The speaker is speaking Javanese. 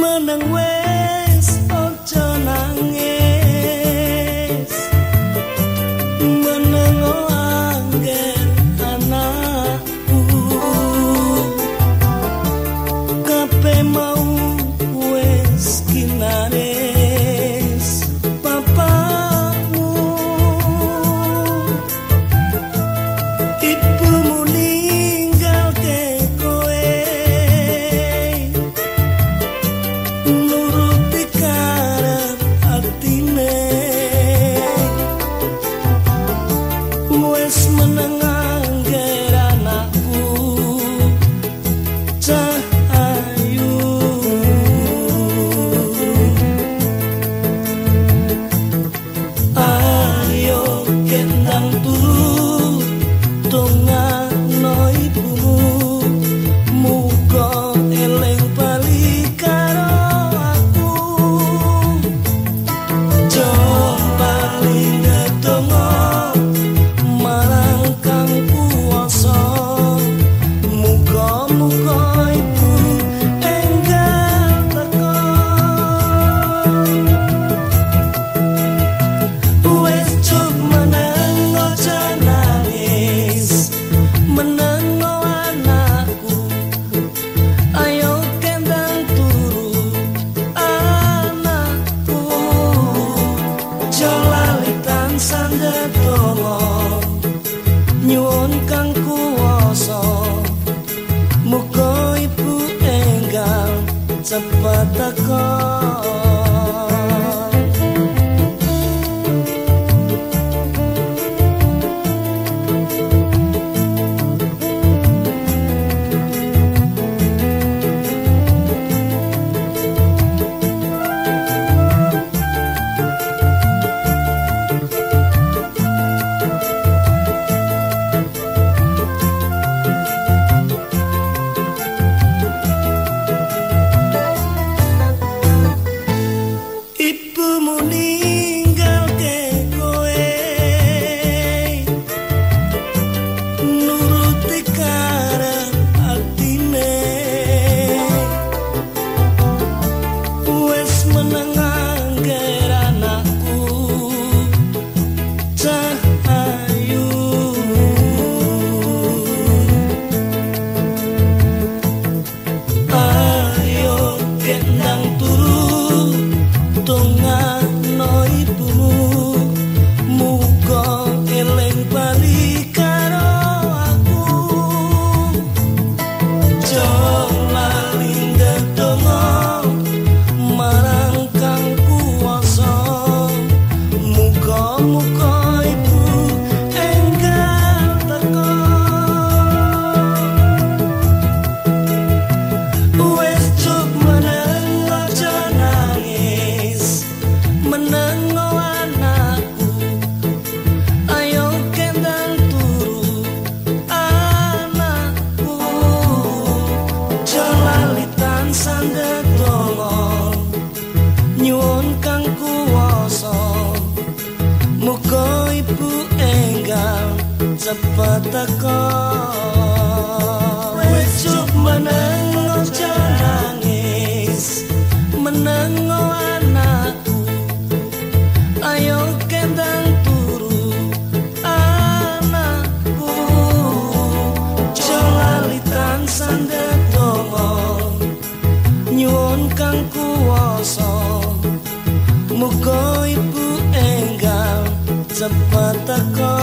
么能为 cepat takut. Teko teko Wecuk meneng nangis Meneng anakku. Ayo kendang turu Anakku. Jolalitan sandet dongo Nyuwun kang kuwasa. Muga ibu enggal cepat teko